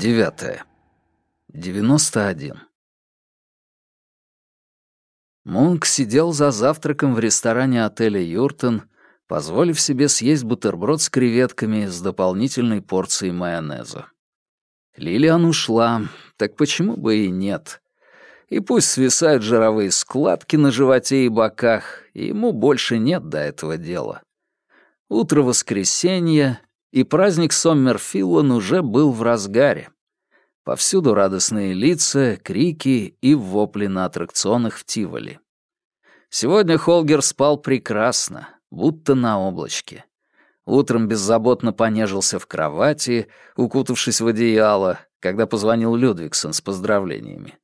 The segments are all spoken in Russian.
Девятое. Девяносто один. Мунк сидел за завтраком в ресторане отеля «Юртон», позволив себе съесть бутерброд с креветками с дополнительной порцией майонеза. Лилиан ушла, так почему бы и нет? И пусть свисают жировые складки на животе и боках, ему больше нет до этого дела. Утро воскресенья, и праздник Соммерфиллан уже был в разгаре. Повсюду радостные лица, крики и вопли на аттракционах в Тиволи. Сегодня Холгер спал прекрасно, будто на облачке. Утром беззаботно понежился в кровати, укутавшись в одеяло, когда позвонил Людвигсон с поздравлениями.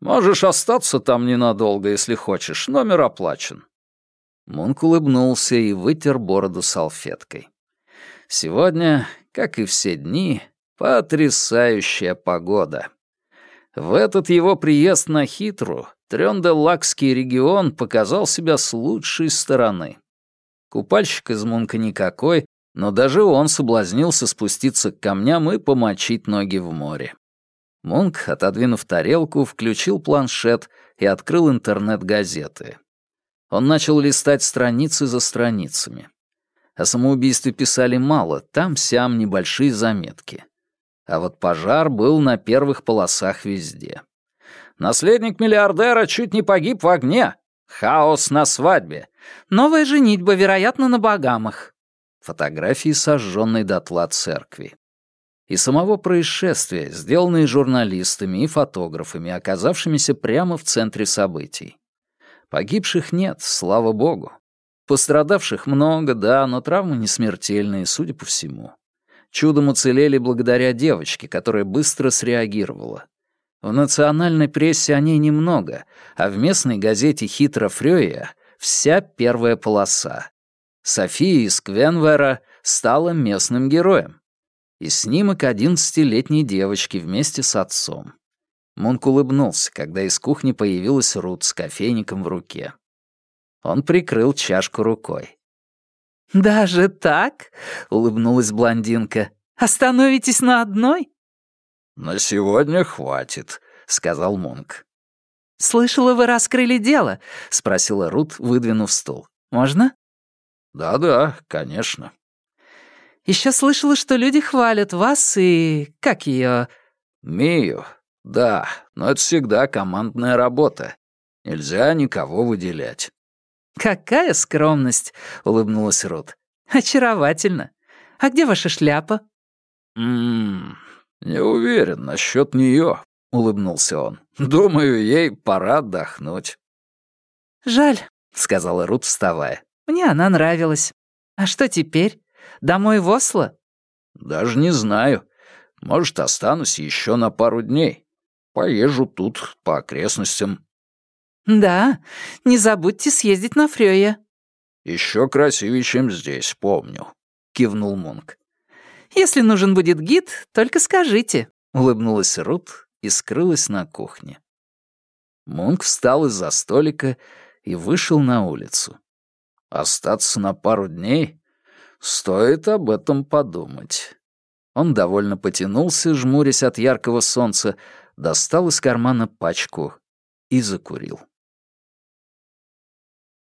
«Можешь остаться там ненадолго, если хочешь, номер оплачен». Мунк улыбнулся и вытер бороду салфеткой. Сегодня, как и все дни, Потрясающая погода. В этот его приезд на Хитру Трёнделакский регион показал себя с лучшей стороны. Купальщик из Мунка никакой, но даже он соблазнился спуститься к камням и помочить ноги в море. Мунк, отодвинув тарелку, включил планшет и открыл интернет-газеты. Он начал листать страницы за страницами. О самоубийстве писали мало, там-сям небольшие заметки а вот пожар был на первых полосах везде. Наследник миллиардера чуть не погиб в огне. Хаос на свадьбе. Новая женитьба, вероятно, на Багамах. Фотографии сожженной дотла церкви. И самого происшествия, сделанные журналистами и фотографами, оказавшимися прямо в центре событий. Погибших нет, слава богу. Пострадавших много, да, но травмы не смертельные, судя по всему. Чудом уцелели благодаря девочке, которая быстро среагировала. В национальной прессе о ней немного, а в местной газете «Хитро Фрёя» вся первая полоса. София из Квенвера стала местным героем. И снимок одиннадцатилетней девочки вместе с отцом. Мунк улыбнулся, когда из кухни появилась Рут с кофейником в руке. Он прикрыл чашку рукой. «Даже так?» — улыбнулась блондинка. «Остановитесь на одной?» «На сегодня хватит», — сказал Монк. «Слышала, вы раскрыли дело?» — спросила Рут, выдвинув стул. «Можно?» «Да-да, конечно». Еще слышала, что люди хвалят вас и... как ее? «Мию. Да, но это всегда командная работа. Нельзя никого выделять». «Какая скромность!» — улыбнулась Рут. «Очаровательно. А где ваша шляпа?» «Ммм, не уверен насчет нее», — улыбнулся он. «Думаю, ей пора отдохнуть». «Жаль», — сказала Рут, вставая. «Мне она нравилась. А что теперь? Домой в Осло?» «Даже не знаю. Может, останусь еще на пару дней. Поезжу тут, по окрестностям». «Да, не забудьте съездить на Фрёя». «Еще красивее, чем здесь, помню», — кивнул Мунк. «Если нужен будет гид, только скажите», — улыбнулась Рут и скрылась на кухне. Мунк встал из-за столика и вышел на улицу. «Остаться на пару дней? Стоит об этом подумать». Он довольно потянулся, жмурясь от яркого солнца, достал из кармана пачку и закурил.